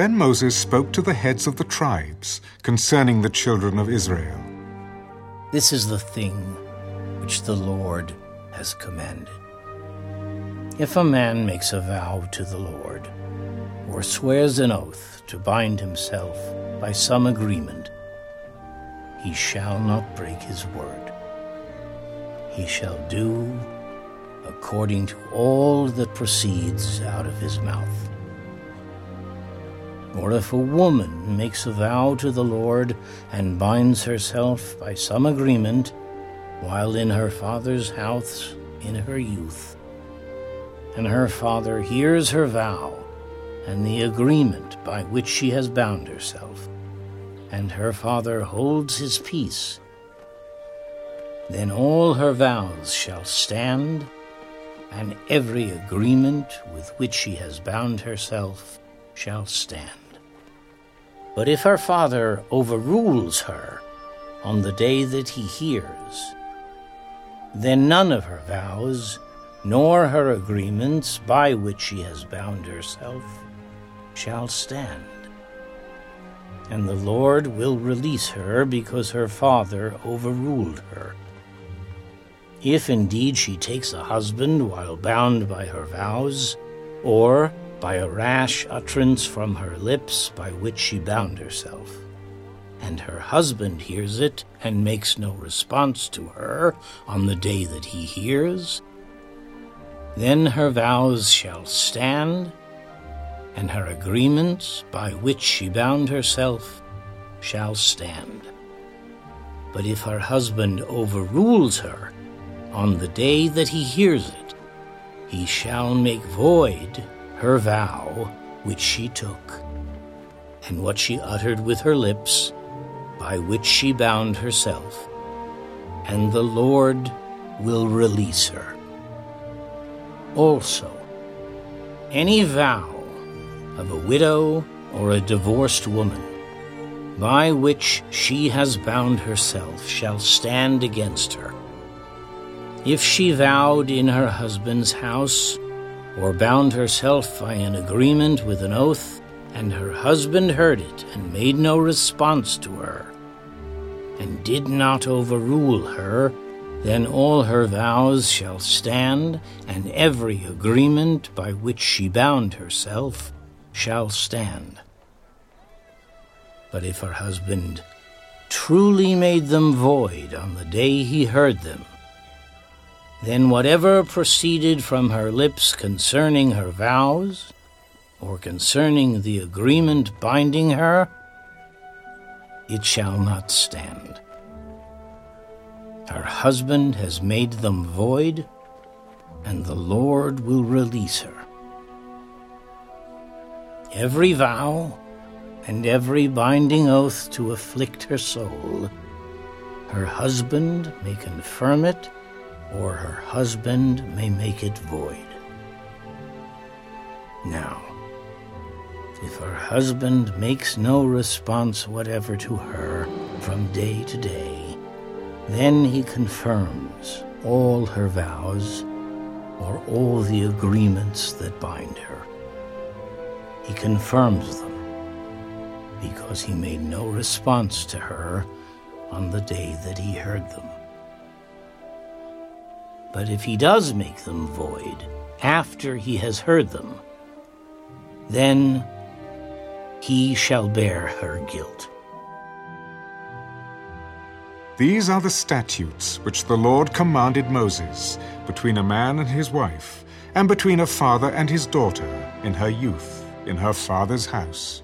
Then Moses spoke to the heads of the tribes concerning the children of Israel. This is the thing which the Lord has commanded. If a man makes a vow to the Lord, or swears an oath to bind himself by some agreement, he shall not break his word. He shall do according to all that proceeds out of his mouth. Or if a woman makes a vow to the Lord and binds herself by some agreement while in her father's house in her youth, and her father hears her vow and the agreement by which she has bound herself, and her father holds his peace, then all her vows shall stand, and every agreement with which she has bound herself shall stand. But if her father overrules her on the day that he hears, then none of her vows, nor her agreements by which she has bound herself, shall stand. And the Lord will release her because her father overruled her. If indeed she takes a husband while bound by her vows, or by a rash utterance from her lips by which she bound herself. And her husband hears it and makes no response to her on the day that he hears. Then her vows shall stand, and her agreements by which she bound herself shall stand. But if her husband overrules her on the day that he hears it, he shall make void her vow which she took, and what she uttered with her lips, by which she bound herself, and the Lord will release her. Also, any vow of a widow or a divorced woman by which she has bound herself shall stand against her. If she vowed in her husband's house, or bound herself by an agreement with an oath, and her husband heard it and made no response to her, and did not overrule her, then all her vows shall stand, and every agreement by which she bound herself shall stand. But if her husband truly made them void on the day he heard them, then whatever proceeded from her lips concerning her vows, or concerning the agreement binding her, it shall not stand. Her husband has made them void, and the Lord will release her. Every vow and every binding oath to afflict her soul, her husband may confirm it or her husband may make it void. Now, if her husband makes no response whatever to her from day to day, then he confirms all her vows or all the agreements that bind her. He confirms them because he made no response to her on the day that he heard them. But if he does make them void after he has heard them, then he shall bear her guilt. These are the statutes which the Lord commanded Moses between a man and his wife, and between a father and his daughter in her youth in her father's house